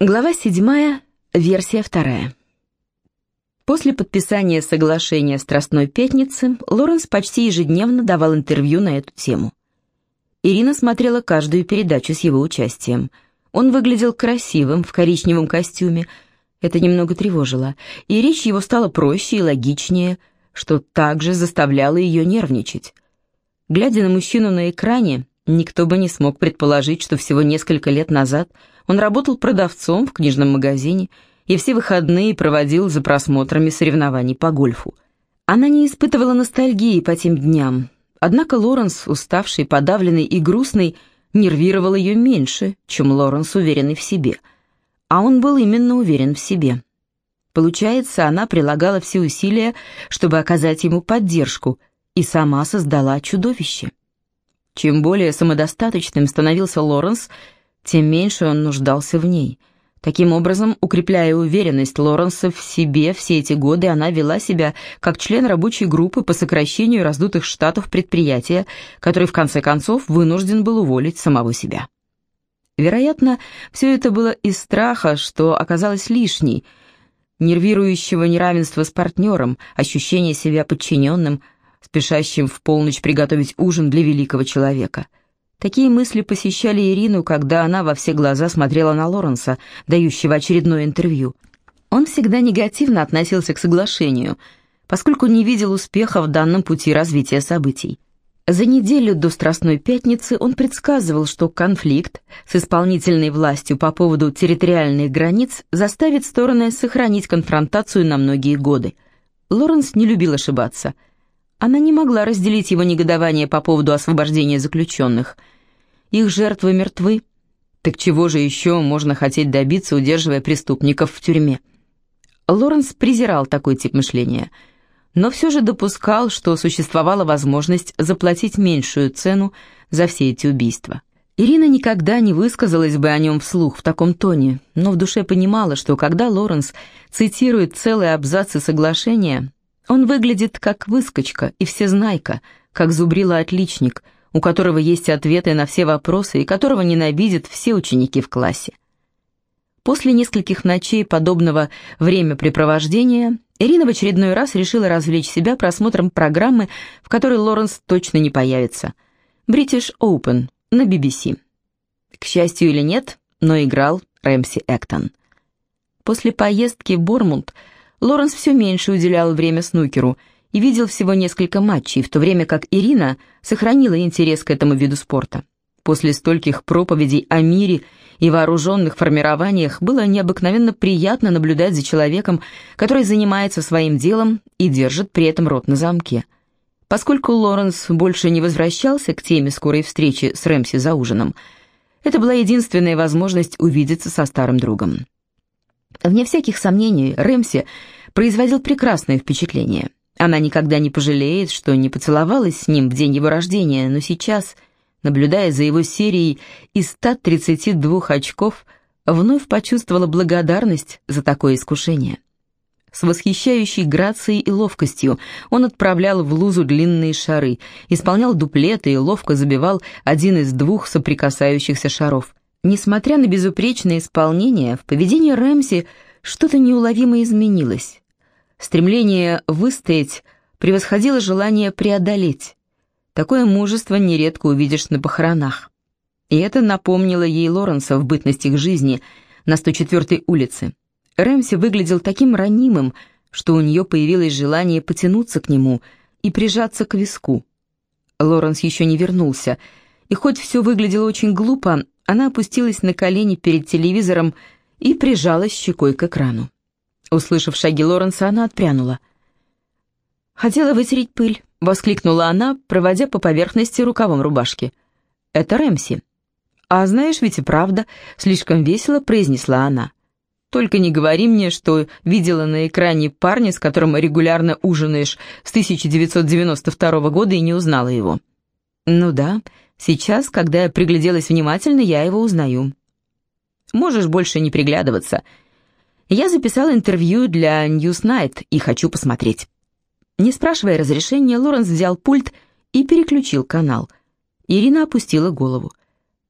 Глава 7, версия 2. После подписания соглашения «Страстной пятницы» Лоренс почти ежедневно давал интервью на эту тему. Ирина смотрела каждую передачу с его участием. Он выглядел красивым в коричневом костюме. Это немного тревожило, и речь его стала проще и логичнее, что также заставляло ее нервничать. Глядя на мужчину на экране, никто бы не смог предположить, что всего несколько лет назад – он работал продавцом в книжном магазине и все выходные проводил за просмотрами соревнований по гольфу. Она не испытывала ностальгии по тем дням, однако Лоренс, уставший, подавленный и грустный, нервировал ее меньше, чем Лоренс, уверенный в себе. А он был именно уверен в себе. Получается, она прилагала все усилия, чтобы оказать ему поддержку, и сама создала чудовище. Чем более самодостаточным становился Лоренс, тем меньше он нуждался в ней. Таким образом, укрепляя уверенность Лоренса в себе все эти годы, она вела себя как член рабочей группы по сокращению раздутых штатов предприятия, который в конце концов вынужден был уволить самого себя. Вероятно, все это было из страха, что оказалось лишней, нервирующего неравенства с партнером, ощущения себя подчиненным, спешащим в полночь приготовить ужин для великого человека – Такие мысли посещали Ирину, когда она во все глаза смотрела на Лоренса, дающего очередное интервью. Он всегда негативно относился к соглашению, поскольку не видел успеха в данном пути развития событий. За неделю до Страстной Пятницы он предсказывал, что конфликт с исполнительной властью по поводу территориальных границ заставит стороны сохранить конфронтацию на многие годы. Лоренс не любил ошибаться – она не могла разделить его негодование по поводу освобождения заключенных. Их жертвы мертвы. Так чего же еще можно хотеть добиться, удерживая преступников в тюрьме? Лоренс презирал такой тип мышления, но все же допускал, что существовала возможность заплатить меньшую цену за все эти убийства. Ирина никогда не высказалась бы о нем вслух в таком тоне, но в душе понимала, что когда Лоренс цитирует целые абзацы соглашения, он выглядит как выскочка и всезнайка, как зубрила-отличник, у которого есть ответы на все вопросы и которого ненавидят все ученики в классе. После нескольких ночей подобного времяпрепровождения Ирина в очередной раз решила развлечь себя просмотром программы, в которой Лоренс точно не появится. British Open на BBC. К счастью или нет, но играл Рэмси Эктон. После поездки в Бормунд – Лоренс все меньше уделял время снукеру и видел всего несколько матчей, в то время как Ирина сохранила интерес к этому виду спорта. После стольких проповедей о мире и вооруженных формированиях было необыкновенно приятно наблюдать за человеком, который занимается своим делом и держит при этом рот на замке. Поскольку Лоренс больше не возвращался к теме скорой встречи с Рэмси за ужином, это была единственная возможность увидеться со старым другом. Вне всяких сомнений, Рэмси производил прекрасное впечатление. Она никогда не пожалеет, что не поцеловалась с ним в день его рождения, но сейчас, наблюдая за его серией из 132 очков, вновь почувствовала благодарность за такое искушение. С восхищающей грацией и ловкостью он отправлял в лузу длинные шары, исполнял дуплеты и ловко забивал один из двух соприкасающихся шаров. Несмотря на безупречное исполнение, в поведении Рэмси что-то неуловимо изменилось. Стремление выстоять превосходило желание преодолеть. Такое мужество нередко увидишь на похоронах. И это напомнило ей Лоренса в бытность их жизни на 104-й улице. Рэмси выглядел таким ранимым, что у нее появилось желание потянуться к нему и прижаться к виску. Лоренс еще не вернулся, и хоть все выглядело очень глупо, она опустилась на колени перед телевизором и прижалась щекой к экрану. Услышав шаги Лоренса, она отпрянула. «Хотела вытереть пыль», — воскликнула она, проводя по поверхности рукавом рубашки. «Это Рэмси». «А знаешь, ведь и правда», — слишком весело произнесла она. «Только не говори мне, что видела на экране парня, с которым регулярно ужинаешь с 1992 года и не узнала его». «Ну да, Сейчас, когда я пригляделась внимательно, я его узнаю. Можешь больше не приглядываться. Я записала интервью для Newsnight и хочу посмотреть. Не спрашивая разрешения, Лоренс взял пульт и переключил канал. Ирина опустила голову.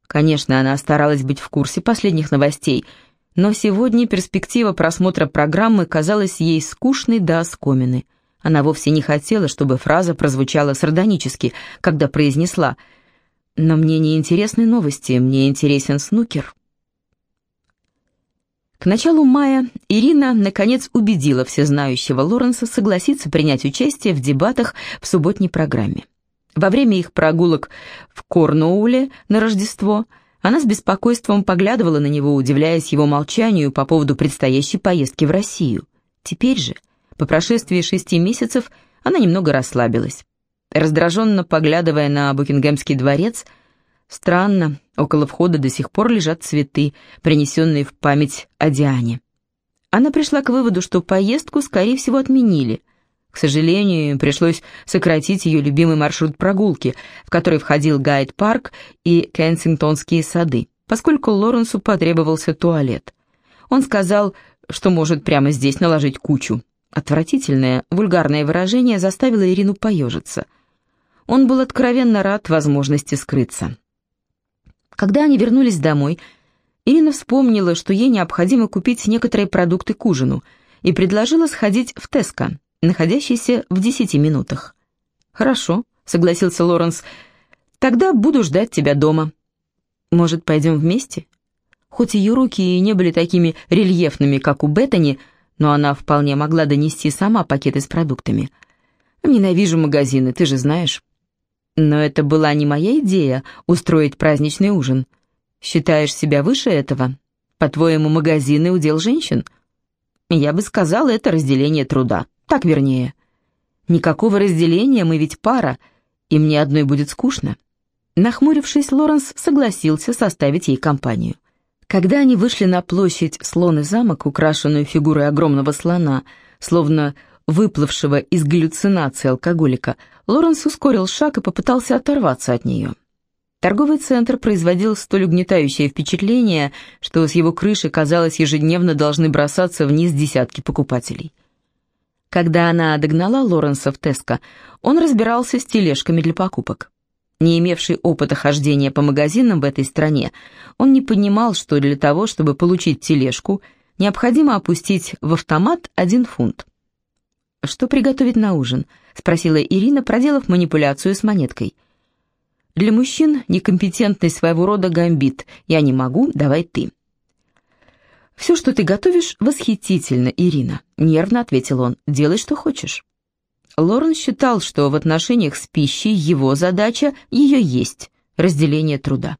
Конечно, она старалась быть в курсе последних новостей, Но сегодня перспектива просмотра программы казалась ей скучной до оскомины. Она вовсе не хотела, чтобы фраза прозвучала сардонически, когда произнесла «Но мне не интересны новости, мне интересен снукер». К началу мая Ирина, наконец, убедила всезнающего Лоренса согласиться принять участие в дебатах в субботней программе. Во время их прогулок в Корнууле на Рождество она с беспокойством поглядывала на него, удивляясь его молчанию по поводу предстоящей поездки в Россию. Теперь же, по прошествии шести месяцев, она немного расслабилась. Раздраженно поглядывая на Букингемский дворец, странно, около входа до сих пор лежат цветы, принесенные в память о Диане. Она пришла к выводу, что поездку, скорее всего, отменили. К сожалению, пришлось сократить ее любимый маршрут прогулки, в который входил Гайд-парк и Кенсингтонские сады, поскольку Лоренсу потребовался туалет. Он сказал, что может прямо здесь наложить кучу. Отвратительное, вульгарное выражение заставило Ирину поежиться. Он был откровенно рад возможности скрыться. Когда они вернулись домой, Ирина вспомнила, что ей необходимо купить некоторые продукты к ужину, и предложила сходить в Теско, находящийся в десяти минутах. «Хорошо», — согласился Лоренс, — «тогда буду ждать тебя дома». «Может, пойдем вместе?» Хоть ее руки и не были такими рельефными, как у Беттани, но она вполне могла донести сама пакеты с продуктами. «Ненавижу магазины, ты же знаешь». Но это была не моя идея — устроить праздничный ужин. Считаешь себя выше этого? По-твоему, магазины — удел женщин? Я бы сказала, это разделение труда. Так вернее. Никакого разделения, мы ведь пара, и мне одной будет скучно. Нахмурившись, Лоренс согласился составить ей компанию. Когда они вышли на площадь Слон и замок, украшенную фигурой огромного слона, словно выплывшего из галлюцинации алкоголика, Лоренс ускорил шаг и попытался оторваться от нее. Торговый центр производил столь угнетающее впечатление, что с его крыши, казалось, ежедневно должны бросаться вниз десятки покупателей. Когда она догнала Лоренса в Теско, он разбирался с тележками для покупок. Не имевший опыта хождения по магазинам в этой стране, он не понимал, что для того, чтобы получить тележку, необходимо опустить в автомат один фунт. «Что приготовить на ужин?» — спросила Ирина, проделав манипуляцию с монеткой. «Для мужчин некомпетентный своего рода гамбит. Я не могу, давай ты». «Все, что ты готовишь, восхитительно, Ирина», — нервно ответил он. «Делай, что хочешь». Лорен считал, что в отношениях с пищей его задача ее есть, разделение труда.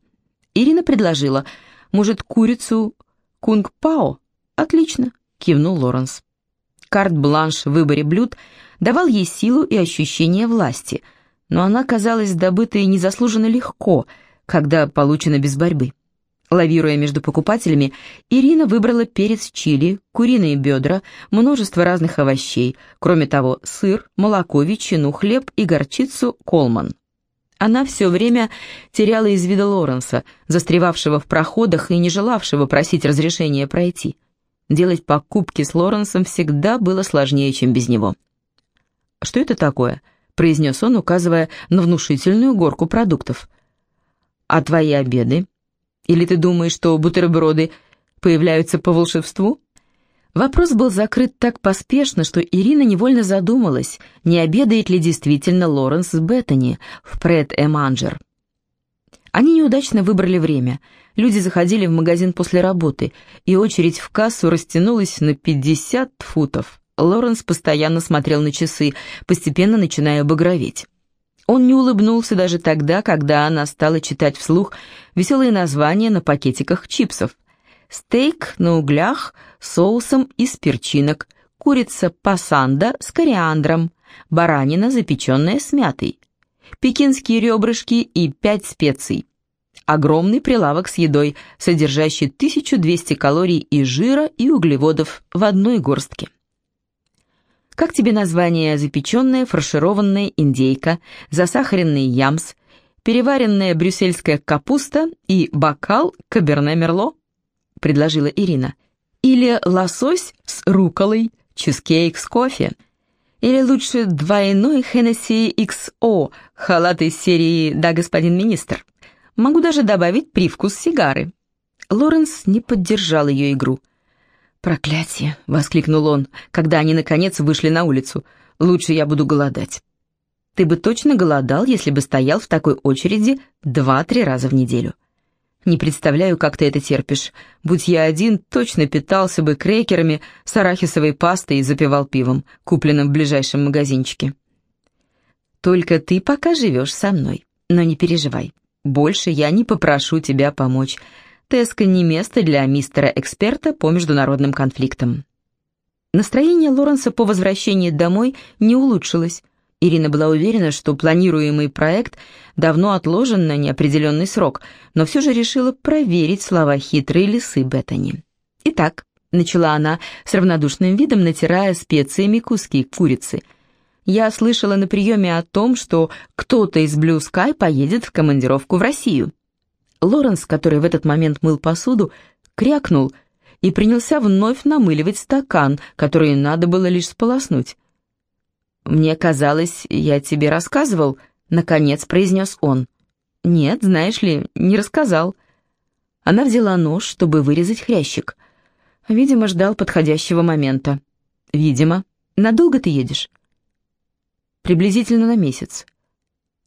Ирина предложила, может, курицу кунг-пао? Отлично, кивнул Лоренс. Карт-бланш в выборе блюд давал ей силу и ощущение власти, но она казалась добытой незаслуженно легко, когда получена без борьбы. Лавируя между покупателями, Ирина выбрала перец чили, куриные бедра, множество разных овощей, кроме того, сыр, молоко, ветчину, хлеб и горчицу колман. Она все время теряла из вида Лоренса, застревавшего в проходах и не желавшего просить разрешения пройти. Делать покупки с Лоренсом всегда было сложнее, чем без него. «Что это такое?» — произнес он, указывая на внушительную горку продуктов. «А твои обеды?» Или ты думаешь, что бутерброды появляются по волшебству?» Вопрос был закрыт так поспешно, что Ирина невольно задумалась, не обедает ли действительно Лоренс с Беттани в Пред-Эманджер. Они неудачно выбрали время. Люди заходили в магазин после работы, и очередь в кассу растянулась на 50 футов. Лоренс постоянно смотрел на часы, постепенно начиная багроветь. Он не улыбнулся даже тогда, когда она стала читать вслух веселые названия на пакетиках чипсов. Стейк на углях соусом из перчинок, курица пасанда с кориандром, баранина, запеченная с мятой, пекинские ребрышки и пять специй. Огромный прилавок с едой, содержащий 1200 калорий и жира, и углеводов в одной горстке. Как тебе название запеченная фаршированная индейка, засахаренный ямс, переваренная брюссельская капуста и бокал каберне-мерло?» — предложила Ирина. «Или лосось с руколой, чизкейк с кофе?» Или лучше двойной Хеннесси XO, халат из серии «Да, господин министр». Могу даже добавить привкус сигары. Лоренс не поддержал ее игру — «Проклятие!» — воскликнул он, когда они, наконец, вышли на улицу. «Лучше я буду голодать». «Ты бы точно голодал, если бы стоял в такой очереди два-три раза в неделю». «Не представляю, как ты это терпишь. Будь я один, точно питался бы крекерами с арахисовой пастой и запивал пивом, купленным в ближайшем магазинчике». «Только ты пока живешь со мной, но не переживай. Больше я не попрошу тебя помочь. Теска не место для мистера-эксперта по международным конфликтам. Настроение Лоренса по возвращении домой не улучшилось. Ирина была уверена, что планируемый проект давно отложен на неопределенный срок, но все же решила проверить слова хитрой лисы Беттани. «Итак», — начала она с равнодушным видом, натирая специями куски курицы, «я слышала на приеме о том, что кто-то из Blue Sky поедет в командировку в Россию. Лоренс, который в этот момент мыл посуду, крякнул и принялся вновь намыливать стакан, который надо было лишь сполоснуть. «Мне казалось, я тебе рассказывал», — наконец произнес он. «Нет, знаешь ли, не рассказал». Она взяла нож, чтобы вырезать хрящик. Видимо, ждал подходящего момента. «Видимо. Надолго ты едешь?» «Приблизительно на месяц».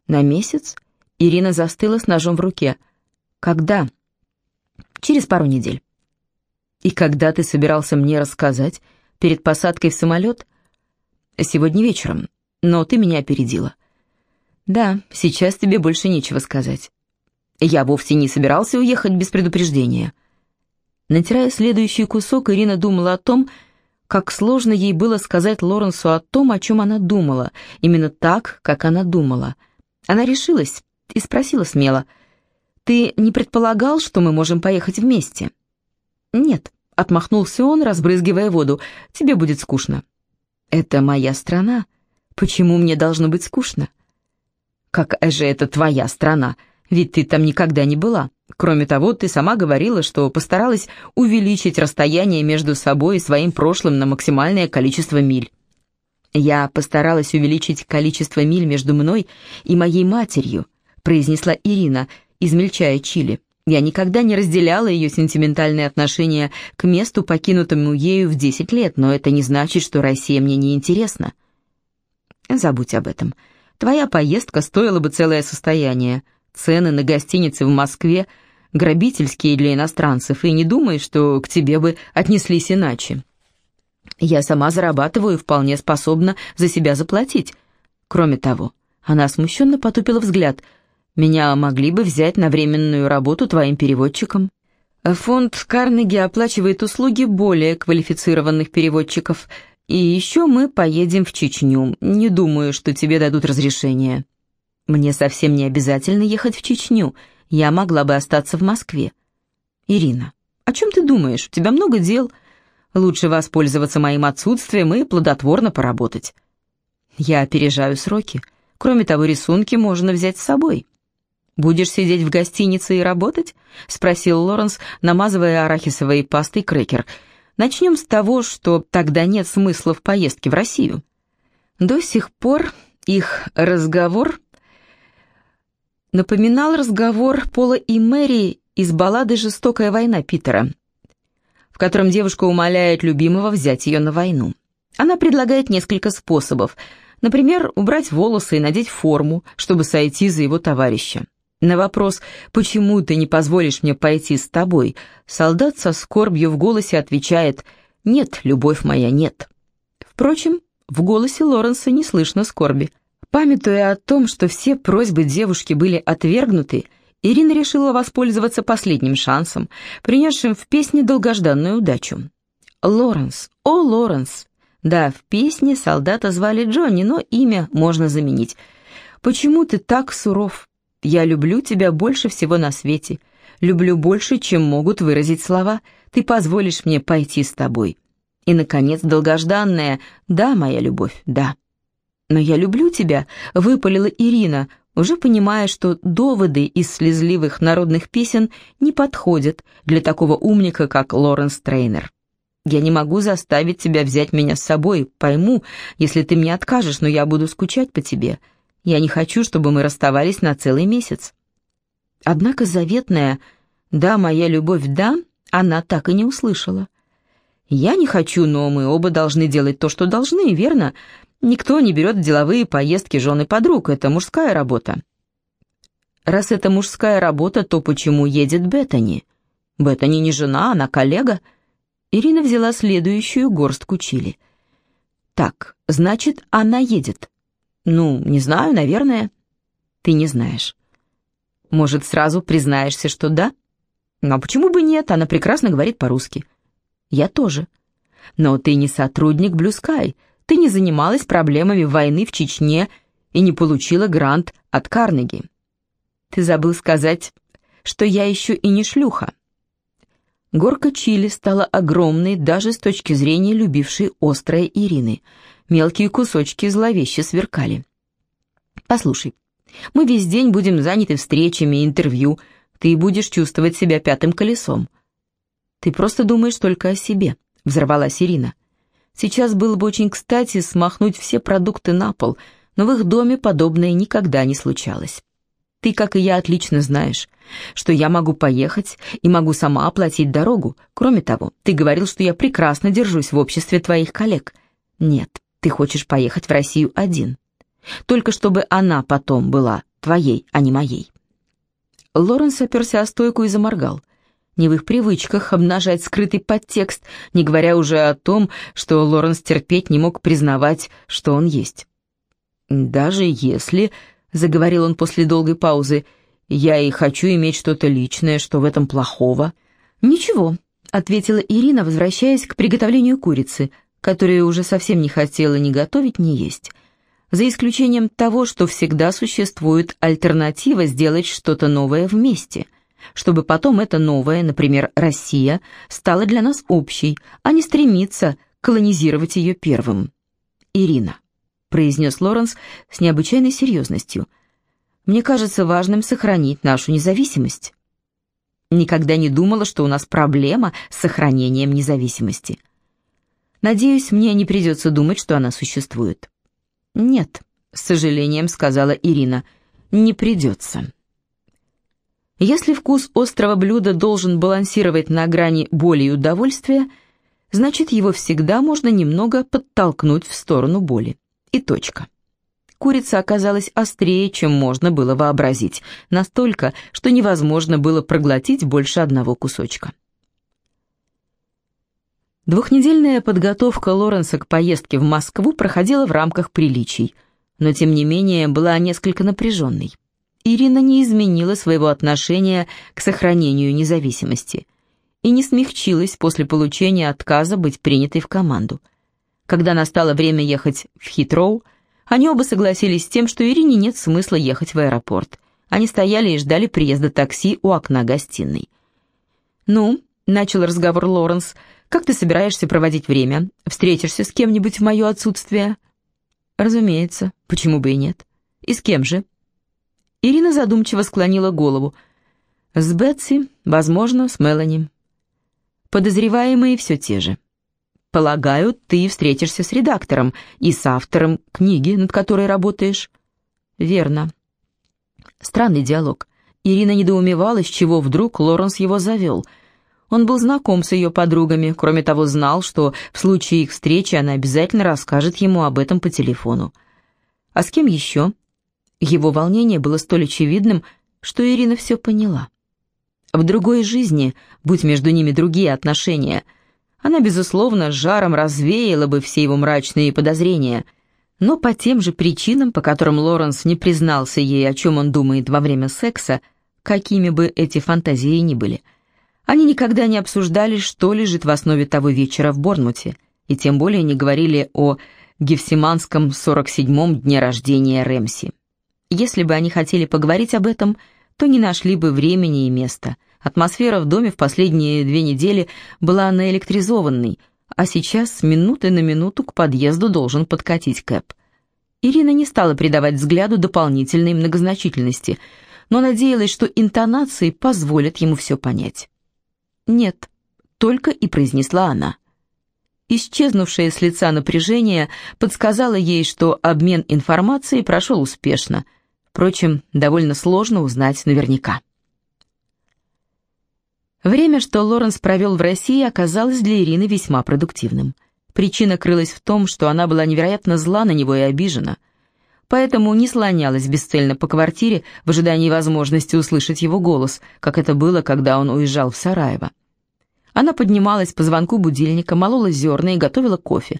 «На месяц?» Ирина застыла с ножом в руке — «Когда?» «Через пару недель». «И когда ты собирался мне рассказать? Перед посадкой в самолет?» «Сегодня вечером, но ты меня опередила». «Да, сейчас тебе больше нечего сказать». «Я вовсе не собирался уехать без предупреждения». Натирая следующий кусок, Ирина думала о том, как сложно ей было сказать Лоренсу о том, о чем она думала, именно так, как она думала. Она решилась и спросила смело — ты не предполагал, что мы можем поехать вместе?» «Нет», — отмахнулся он, разбрызгивая воду. «Тебе будет скучно». «Это моя страна. Почему мне должно быть скучно?» «Как же это твоя страна? Ведь ты там никогда не была. Кроме того, ты сама говорила, что постаралась увеличить расстояние между собой и своим прошлым на максимальное количество миль». «Я постаралась увеличить количество миль между мной и моей матерью», произнесла Ирина, измельчая чили. Я никогда не разделяла ее сентиментальные отношения к месту, покинутому ею в 10 лет, но это не значит, что Россия мне не интересна. Забудь об этом. Твоя поездка стоила бы целое состояние. Цены на гостиницы в Москве грабительские для иностранцев, и не думай, что к тебе бы отнеслись иначе. Я сама зарабатываю и вполне способна за себя заплатить. Кроме того, она смущенно потупила взгляд – меня могли бы взять на временную работу твоим переводчиком. Фонд Карнеги оплачивает услуги более квалифицированных переводчиков. И еще мы поедем в Чечню. Не думаю, что тебе дадут разрешение. Мне совсем не обязательно ехать в Чечню. Я могла бы остаться в Москве. Ирина, о чем ты думаешь? У тебя много дел. Лучше воспользоваться моим отсутствием и плодотворно поработать. Я опережаю сроки. Кроме того, рисунки можно взять с собой. «Будешь сидеть в гостинице и работать?» — спросил Лоренс, намазывая арахисовой пастой крекер. «Начнем с того, что тогда нет смысла в поездке в Россию». До сих пор их разговор напоминал разговор Пола и Мэри из баллады «Жестокая война» Питера, в котором девушка умоляет любимого взять ее на войну. Она предлагает несколько способов, например, убрать волосы и надеть форму, чтобы сойти за его товарища. На вопрос «Почему ты не позволишь мне пойти с тобой?» солдат со скорбью в голосе отвечает «Нет, любовь моя, нет». Впрочем, в голосе Лоренса не слышно скорби. Памятуя о том, что все просьбы девушки были отвергнуты, Ирина решила воспользоваться последним шансом, принесшим в песне долгожданную удачу. «Лоренс, о, Лоренс!» Да, в песне солдата звали Джонни, но имя можно заменить. «Почему ты так суров?» Я люблю тебя больше всего на свете. Люблю больше, чем могут выразить слова. Ты позволишь мне пойти с тобой. И, наконец, долгожданная «Да, моя любовь, да». «Но я люблю тебя», — выпалила Ирина, уже понимая, что доводы из слезливых народных песен не подходят для такого умника, как Лоренс Трейнер. «Я не могу заставить тебя взять меня с собой, пойму, если ты мне откажешь, но я буду скучать по тебе. Я не хочу, чтобы мы расставались на целый месяц». Однако заветная «да, моя любовь, да» она так и не услышала. «Я не хочу, но мы оба должны делать то, что должны, верно? Никто не берет деловые поездки жены подруг, это мужская работа». «Раз это мужская работа, то почему едет Беттани?» «Беттани не жена, она коллега». Ирина взяла следующую горстку чили. «Так, значит, она едет». «Ну, не знаю, наверное». «Ты не знаешь». «Может, сразу признаешься, что да?» «Ну, а почему бы нет? Она прекрасно говорит по-русски». «Я тоже». «Но ты не сотрудник Sky. Ты не занималась проблемами войны в Чечне и не получила грант от Карнеги. Ты забыл сказать, что я еще и не шлюха». Горка чили стала огромной даже с точки зрения любившей острое Ирины. Мелкие кусочки зловеще сверкали. «Послушай, мы весь день будем заняты встречами, интервью. Ты будешь чувствовать себя пятым колесом». «Ты просто думаешь только о себе», — взорвалась Ирина. «Сейчас было бы очень кстати смахнуть все продукты на пол, но в их доме подобное никогда не случалось». Ты, как и я, отлично знаешь, что я могу поехать и могу сама оплатить дорогу. Кроме того, ты говорил, что я прекрасно держусь в обществе твоих коллег. Нет, ты хочешь поехать в Россию один. Только чтобы она потом была твоей, а не моей. Лоренс оперся о стойку и заморгал. Не в их привычках обнажать скрытый подтекст, не говоря уже о том, что Лоренс терпеть не мог признавать, что он есть. Даже если — заговорил он после долгой паузы. «Я и хочу иметь что-то личное, что в этом плохого». «Ничего», — ответила Ирина, возвращаясь к приготовлению курицы, которую уже совсем не хотела ни готовить, ни есть. За исключением того, что всегда существует альтернатива сделать что-то новое вместе, чтобы потом это новое, например, Россия, стала для нас общей, а не стремиться колонизировать ее первым. Ирина произнес Лоренс с необычайной серьезностью. «Мне кажется важным сохранить нашу независимость». Никогда не думала, что у нас проблема с сохранением независимости. Надеюсь, мне не придется думать, что она существует. «Нет», — с сожалением сказала Ирина, — «не придется». Если вкус острого блюда должен балансировать на грани боли и удовольствия, значит, его всегда можно немного подтолкнуть в сторону боли. И точка. Курица оказалась острее, чем можно было вообразить, настолько, что невозможно было проглотить больше одного кусочка. Двухнедельная подготовка Лоренса к поездке в Москву проходила в рамках приличий, но тем не менее была несколько напряженной. Ирина не изменила своего отношения к сохранению независимости и не смягчилась после получения отказа быть принятой в команду. Когда настало время ехать в Хитроу, они оба согласились с тем, что Ирине нет смысла ехать в аэропорт. Они стояли и ждали приезда такси у окна гостиной. «Ну», — начал разговор Лоренс, — «как ты собираешься проводить время? Встретишься с кем-нибудь в мое отсутствие?» «Разумеется. Почему бы и нет? И с кем же?» Ирина задумчиво склонила голову. «С Бетси, возможно, с Мелани. Подозреваемые все те же». Полагаю, ты встретишься с редактором и с автором книги, над которой работаешь. Верно. Странный диалог. Ирина недоумевала, с чего вдруг Лоренс его завел. Он был знаком с ее подругами, кроме того, знал, что в случае их встречи она обязательно расскажет ему об этом по телефону. А с кем еще? Его волнение было столь очевидным, что Ирина все поняла. В другой жизни, будь между ними другие отношения – она, безусловно, жаром развеяла бы все его мрачные подозрения, но по тем же причинам, по которым Лоренс не признался ей, о чем он думает во время секса, какими бы эти фантазии ни были. Они никогда не обсуждали, что лежит в основе того вечера в Борнмуте, и тем более не говорили о Гефсиманском 47-м дне рождения Рэмси. Если бы они хотели поговорить об этом, то не нашли бы времени и места – Атмосфера в доме в последние две недели была наэлектризованной, а сейчас с минуты на минуту к подъезду должен подкатить Кэп. Ирина не стала придавать взгляду дополнительной многозначительности, но надеялась, что интонации позволят ему все понять. «Нет», — только и произнесла она. Исчезнувшее с лица напряжение подсказало ей, что обмен информацией прошел успешно. Впрочем, довольно сложно узнать наверняка. Время, что Лоренс провел в России, оказалось для Ирины весьма продуктивным. Причина крылась в том, что она была невероятно зла на него и обижена. Поэтому не слонялась бесцельно по квартире в ожидании возможности услышать его голос, как это было, когда он уезжал в Сараево. Она поднималась по звонку будильника, молола зерна и готовила кофе,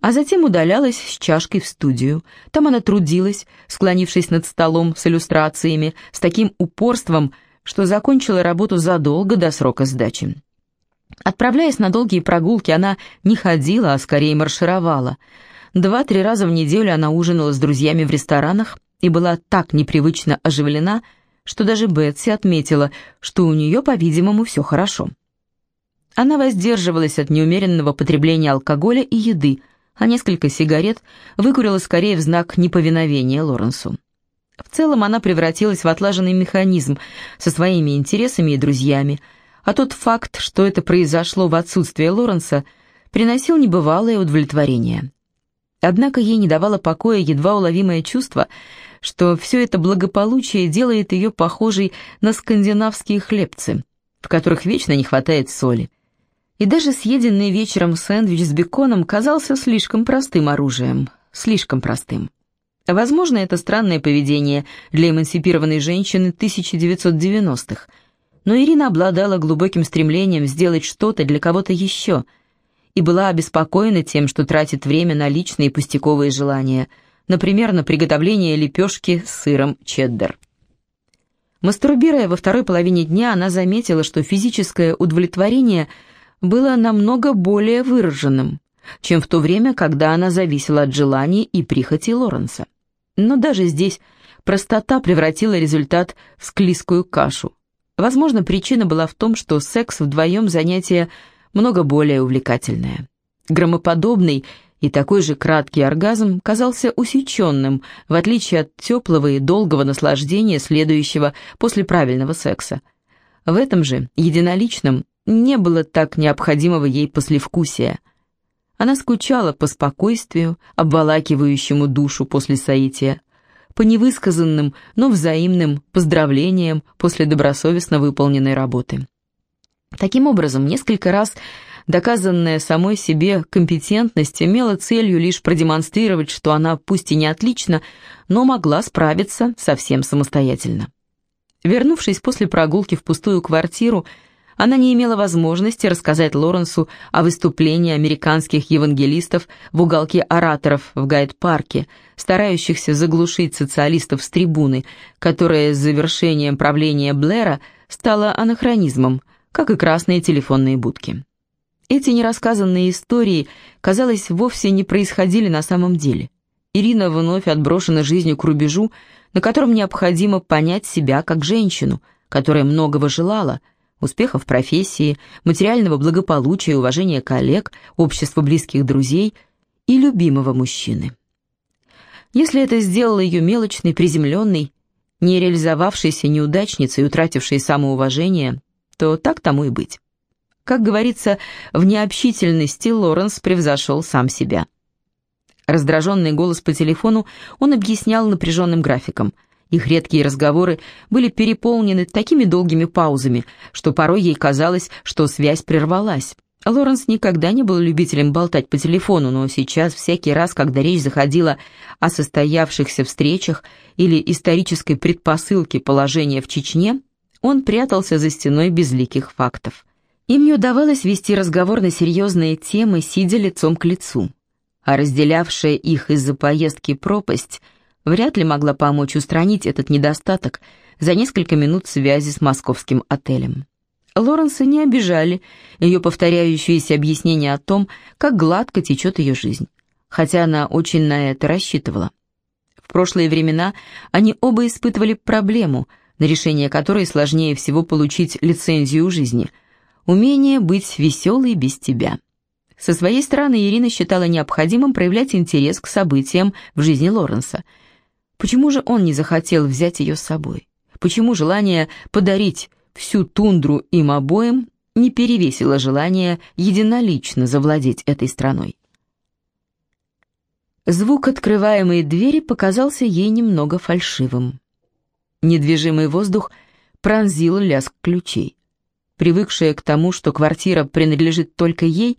а затем удалялась с чашкой в студию. Там она трудилась, склонившись над столом с иллюстрациями, с таким упорством, что закончила работу задолго до срока сдачи. Отправляясь на долгие прогулки, она не ходила, а скорее маршировала. Два-три раза в неделю она ужинала с друзьями в ресторанах и была так непривычно оживлена, что даже Бетси отметила, что у нее, по-видимому, все хорошо. Она воздерживалась от неумеренного потребления алкоголя и еды, а несколько сигарет выкурила скорее в знак неповиновения Лоренсу. В целом она превратилась в отлаженный механизм со своими интересами и друзьями, а тот факт, что это произошло в отсутствие Лоренса, приносил небывалое удовлетворение. Однако ей не давало покоя едва уловимое чувство, что все это благополучие делает ее похожей на скандинавские хлебцы, в которых вечно не хватает соли. И даже съеденный вечером сэндвич с беконом казался слишком простым оружием, слишком простым. Возможно, это странное поведение для эмансипированной женщины 1990-х, но Ирина обладала глубоким стремлением сделать что-то для кого-то еще и была обеспокоена тем, что тратит время на личные пустяковые желания, например, на приготовление лепешки с сыром чеддер. Мастурбируя во второй половине дня, она заметила, что физическое удовлетворение было намного более выраженным, чем в то время, когда она зависела от желаний и прихоти Лоренса. Но даже здесь простота превратила результат в склизкую кашу. Возможно, причина была в том, что секс вдвоем занятие много более увлекательное. Громоподобный и такой же краткий оргазм казался усеченным, в отличие от теплого и долгого наслаждения, следующего после правильного секса. В этом же, единоличном, не было так необходимого ей послевкусия – она скучала по спокойствию, обволакивающему душу после соития, по невысказанным, но взаимным поздравлениям после добросовестно выполненной работы. Таким образом, несколько раз доказанная самой себе компетентность имела целью лишь продемонстрировать, что она пусть и не отлично, но могла справиться совсем самостоятельно. Вернувшись после прогулки в пустую квартиру, она не имела возможности рассказать Лоренсу о выступлении американских евангелистов в уголке ораторов в Гайд-парке, старающихся заглушить социалистов с трибуны, которая с завершением правления Блэра стала анахронизмом, как и красные телефонные будки. Эти нерассказанные истории, казалось, вовсе не происходили на самом деле. Ирина вновь отброшена жизнью к рубежу, на котором необходимо понять себя как женщину, которая многого желала – успехов в профессии, материального благополучия, уважения коллег, общества близких друзей и любимого мужчины. Если это сделало ее мелочной, приземленной, не реализовавшейся неудачницей, утратившей самоуважение, то так тому и быть. Как говорится, в необщительности Лоренс превзошел сам себя. Раздраженный голос по телефону он объяснял напряженным графиком – их редкие разговоры были переполнены такими долгими паузами, что порой ей казалось, что связь прервалась. Лоренс никогда не был любителем болтать по телефону, но сейчас, всякий раз, когда речь заходила о состоявшихся встречах или исторической предпосылке положения в Чечне, он прятался за стеной безликих фактов. Им не удавалось вести разговор на серьезные темы, сидя лицом к лицу. А разделявшая их из-за поездки пропасть – вряд ли могла помочь устранить этот недостаток за несколько минут связи с московским отелем. Лоренса не обижали ее повторяющиеся объяснения о том, как гладко течет ее жизнь, хотя она очень на это рассчитывала. В прошлые времена они оба испытывали проблему, на решение которой сложнее всего получить лицензию жизни – умение быть веселой без тебя. Со своей стороны Ирина считала необходимым проявлять интерес к событиям в жизни Лоренса – Почему же он не захотел взять ее с собой? Почему желание подарить всю тундру им обоим не перевесило желание единолично завладеть этой страной? Звук открываемой двери показался ей немного фальшивым. Недвижимый воздух пронзил лязг ключей. Привыкшая к тому, что квартира принадлежит только ей,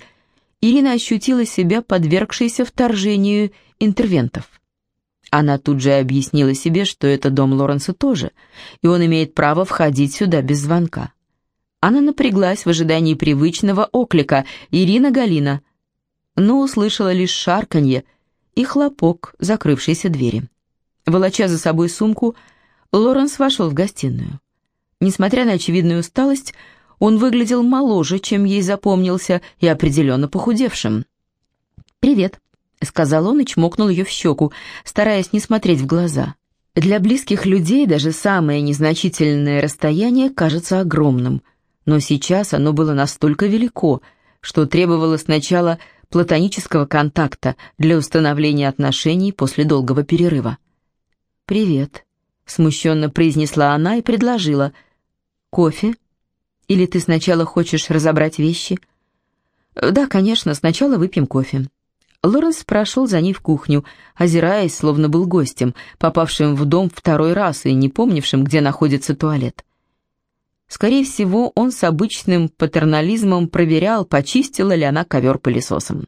Ирина ощутила себя подвергшейся вторжению интервентов. Она тут же объяснила себе, что это дом Лоренса тоже, и он имеет право входить сюда без звонка. Она напряглась в ожидании привычного оклика «Ирина Галина», но услышала лишь шарканье и хлопок закрывшейся двери. Волоча за собой сумку, Лоренс вошел в гостиную. Несмотря на очевидную усталость, он выглядел моложе, чем ей запомнился, и определенно похудевшим. «Привет», — сказал он и чмокнул ее в щеку, стараясь не смотреть в глаза. Для близких людей даже самое незначительное расстояние кажется огромным, но сейчас оно было настолько велико, что требовало сначала платонического контакта для установления отношений после долгого перерыва. «Привет», — смущенно произнесла она и предложила. «Кофе? Или ты сначала хочешь разобрать вещи?» «Да, конечно, сначала выпьем кофе». Лоренс прошел за ней в кухню, озираясь, словно был гостем, попавшим в дом второй раз и не помнившим, где находится туалет. Скорее всего, он с обычным патернализмом проверял, почистила ли она ковер пылесосом.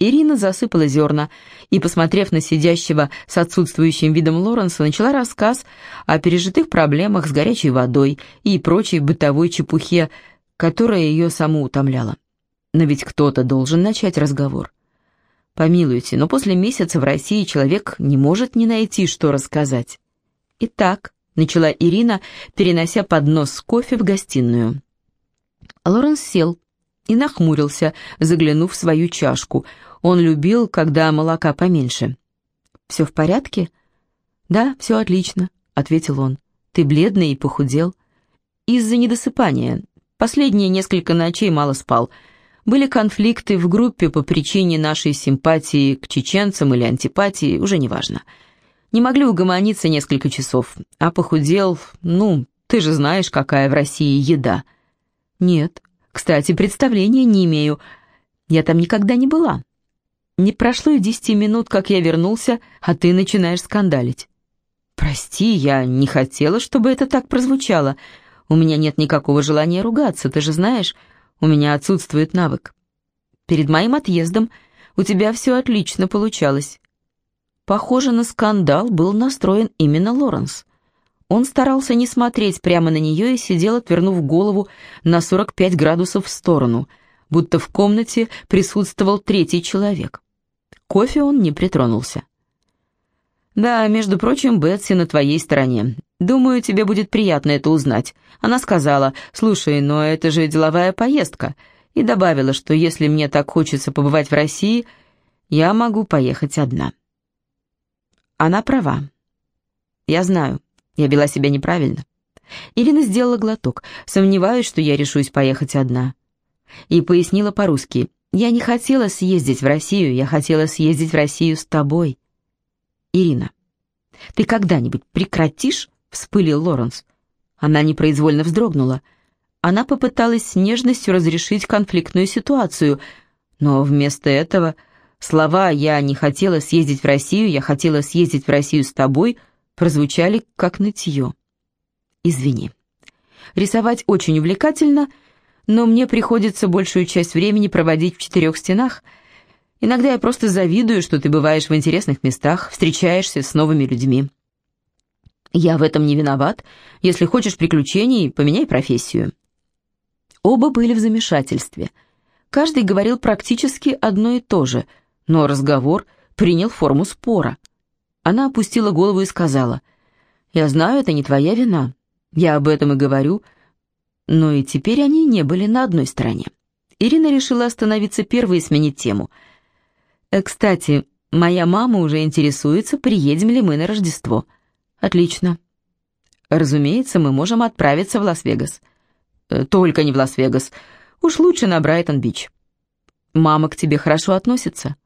Ирина засыпала зерна и, посмотрев на сидящего с отсутствующим видом Лоренса, начала рассказ о пережитых проблемах с горячей водой и прочей бытовой чепухе, которая ее саму утомляла. Но ведь кто-то должен начать разговор. Помилуйте, но после месяца в России человек не может не найти, что рассказать. Итак, начала Ирина, перенося поднос с кофе в гостиную. Лоренс сел и нахмурился, заглянув в свою чашку. Он любил, когда молока поменьше. «Все в порядке?» «Да, все отлично», — ответил он. «Ты бледный и похудел». «Из-за недосыпания. Последние несколько ночей мало спал. Были конфликты в группе по причине нашей симпатии к чеченцам или антипатии, уже неважно. Не могли угомониться несколько часов, а похудел, ну, ты же знаешь, какая в России еда. Нет, кстати, представления не имею, я там никогда не была. Не прошло и десяти минут, как я вернулся, а ты начинаешь скандалить. Прости, я не хотела, чтобы это так прозвучало. У меня нет никакого желания ругаться, ты же знаешь, у меня отсутствует навык. Перед моим отъездом у тебя все отлично получалось. Похоже, на скандал был настроен именно Лоренс. Он старался не смотреть прямо на нее и сидел, отвернув голову на 45 градусов в сторону, будто в комнате присутствовал третий человек. Кофе он не притронулся. «Да, между прочим, Бетси на твоей стороне. Думаю, тебе будет приятно это узнать». Она сказала, «Слушай, но это же деловая поездка». И добавила, что если мне так хочется побывать в России, я могу поехать одна. Она права. Я знаю, я вела себя неправильно. Ирина сделала глоток, сомневаюсь, что я решусь поехать одна. И пояснила по-русски, я не хотела съездить в Россию, я хотела съездить в Россию с тобой. Ирина, ты когда-нибудь прекратишь?» — вспылил Лоренс. Она непроизвольно вздрогнула. Она попыталась с нежностью разрешить конфликтную ситуацию, но вместо этого слова «я не хотела съездить в Россию, я хотела съездить в Россию с тобой» прозвучали как нытье. «Извини. Рисовать очень увлекательно, но мне приходится большую часть времени проводить в четырех стенах — Иногда я просто завидую, что ты бываешь в интересных местах, встречаешься с новыми людьми. Я в этом не виноват. Если хочешь приключений, поменяй профессию». Оба были в замешательстве. Каждый говорил практически одно и то же, но разговор принял форму спора. Она опустила голову и сказала, «Я знаю, это не твоя вина. Я об этом и говорю». Но и теперь они не были на одной стороне. Ирина решила остановиться первой и сменить тему – Э, «Кстати, моя мама уже интересуется, приедем ли мы на Рождество». «Отлично». «Разумеется, мы можем отправиться в Лас-Вегас». Э, «Только не в Лас-Вегас. Уж лучше на Брайтон-Бич». «Мама к тебе хорошо относится?»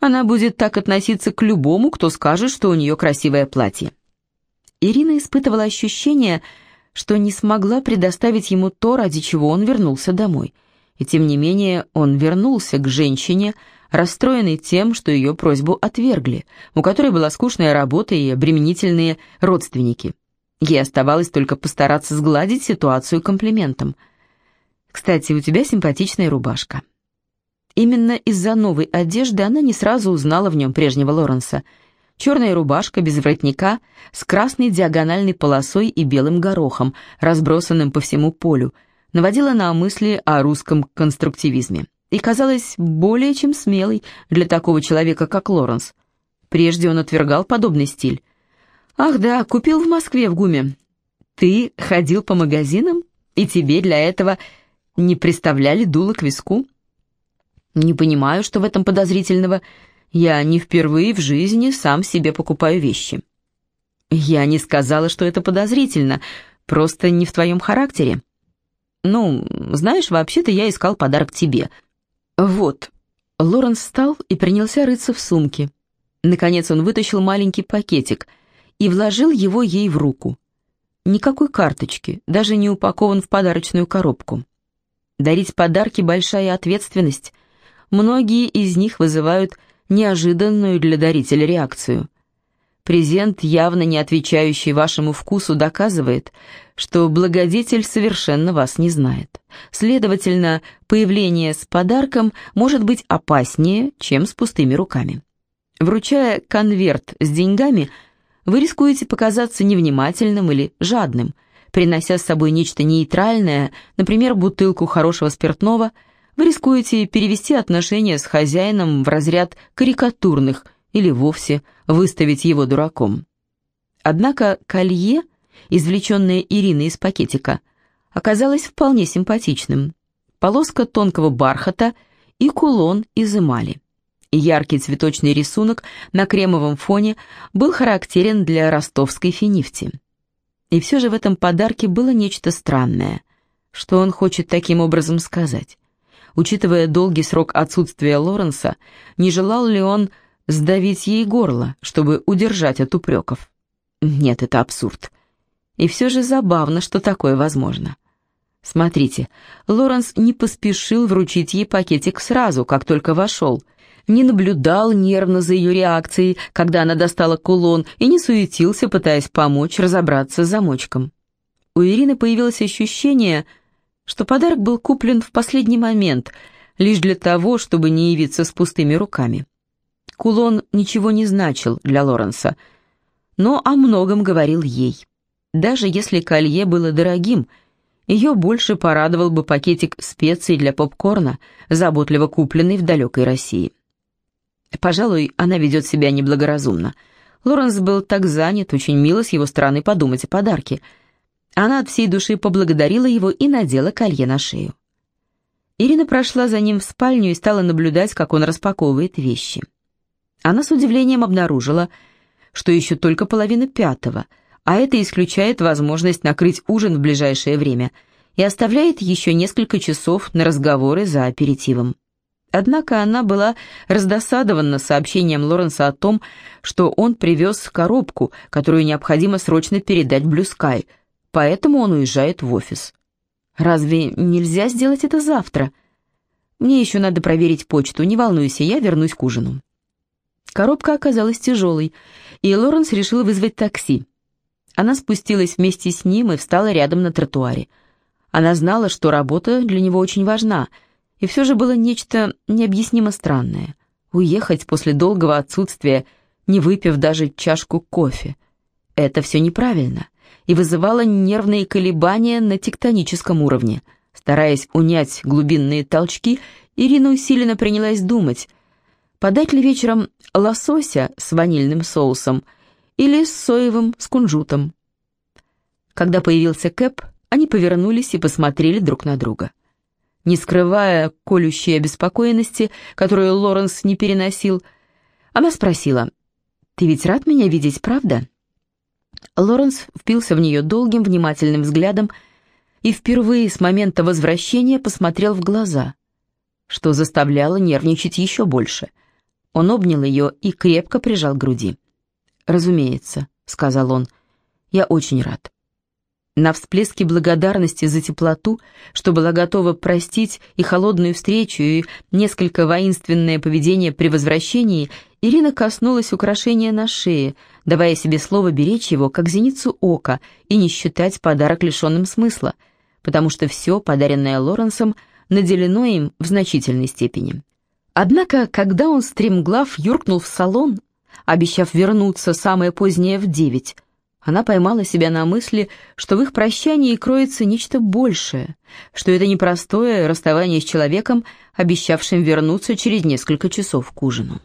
«Она будет так относиться к любому, кто скажет, что у нее красивое платье». Ирина испытывала ощущение, что не смогла предоставить ему то, ради чего он вернулся домой. И тем не менее он вернулся к женщине, расстроенной тем, что ее просьбу отвергли, у которой была скучная работа и обременительные родственники. Ей оставалось только постараться сгладить ситуацию комплиментом. Кстати, у тебя симпатичная рубашка». Именно из-за новой одежды она не сразу узнала в нем прежнего Лоренса. Черная рубашка без воротника, с красной диагональной полосой и белым горохом, разбросанным по всему полю, наводила на мысли о русском конструктивизме и казалась более чем смелой для такого человека, как Лоренс. Прежде он отвергал подобный стиль. «Ах да, купил в Москве в ГУМе. Ты ходил по магазинам, и тебе для этого не приставляли дуло к виску?» Не понимаю, что в этом подозрительного. Я не впервые в жизни сам себе покупаю вещи. Я не сказала, что это подозрительно, просто не в твоем характере. Ну, знаешь, вообще-то я искал подарок тебе. Вот. Лоренс встал и принялся рыться в сумке. Наконец он вытащил маленький пакетик и вложил его ей в руку. Никакой карточки, даже не упакован в подарочную коробку. Дарить подарки — большая ответственность — Многие из них вызывают неожиданную для дарителя реакцию. Презент, явно не отвечающий вашему вкусу, доказывает, что благодетель совершенно вас не знает. Следовательно, появление с подарком может быть опаснее, чем с пустыми руками. Вручая конверт с деньгами, вы рискуете показаться невнимательным или жадным, принося с собой нечто нейтральное, например, бутылку хорошего спиртного – вы рискуете перевести отношения с хозяином в разряд карикатурных или вовсе выставить его дураком. Однако колье, извлеченное Ириной из пакетика, оказалось вполне симпатичным. Полоска тонкого бархата и кулон из эмали. Яркий цветочный рисунок на кремовом фоне был характерен для ростовской финифти. И все же в этом подарке было нечто странное. Что он хочет таким образом сказать? Учитывая долгий срок отсутствия Лоренса, не желал ли он сдавить ей горло, чтобы удержать от упреков? Нет, это абсурд. И все же забавно, что такое возможно. Смотрите, Лоренс не поспешил вручить ей пакетик сразу, как только вошел, не наблюдал нервно за ее реакцией, когда она достала кулон, и не суетился, пытаясь помочь разобраться с замочком. У Ирины появилось ощущение, что подарок был куплен в последний момент, лишь для того, чтобы не явиться с пустыми руками. Кулон ничего не значил для Лоренса, но о многом говорил ей. Даже если колье было дорогим, ее больше порадовал бы пакетик специй для попкорна, заботливо купленный в далекой России. Пожалуй, она ведет себя неблагоразумно. Лоренс был так занят, очень мило с его стороны подумать о подарке — она от всей души поблагодарила его и надела колье на шею. Ирина прошла за ним в спальню и стала наблюдать, как он распаковывает вещи. Она с удивлением обнаружила, что еще только половина пятого, а это исключает возможность накрыть ужин в ближайшее время и оставляет еще несколько часов на разговоры за аперитивом. Однако она была раздосадована сообщением Лоренса о том, что он привез коробку, которую необходимо срочно передать Блюскай, поэтому он уезжает в офис. Разве нельзя сделать это завтра? Мне еще надо проверить почту, не волнуйся, я вернусь к ужину. Коробка оказалась тяжелой, и Лоренс решил вызвать такси. Она спустилась вместе с ним и встала рядом на тротуаре. Она знала, что работа для него очень важна, и все же было нечто необъяснимо странное. Уехать после долгого отсутствия, не выпив даже чашку кофе. Это все неправильно и вызывала нервные колебания на тектоническом уровне. Стараясь унять глубинные толчки, Ирина усиленно принялась думать, подать ли вечером лосося с ванильным соусом или с соевым с кунжутом. Когда появился Кэп, они повернулись и посмотрели друг на друга. Не скрывая колющей обеспокоенности, которую Лоренс не переносил, она спросила, «Ты ведь рад меня видеть, правда?» Лоренс впился в нее долгим внимательным взглядом и впервые с момента возвращения посмотрел в глаза, что заставляло нервничать еще больше. Он обнял ее и крепко прижал к груди. «Разумеется», — сказал он, — «я очень рад». На всплеске благодарности за теплоту, что была готова простить и холодную встречу, и несколько воинственное поведение при возвращении, Ирина коснулась украшения на шее, давая себе слово беречь его, как зеницу ока, и не считать подарок лишенным смысла. потому что все, подаренное Лоренсом, наделено им в значительной степени. Однако, когда он стремглав юркнул в салон, обещав вернуться самое позднее в девять, она поймала себя на мысли, что в их прощании кроется нечто большее, что это непростое расставание с человеком, обещавшим вернуться через несколько часов к ужину.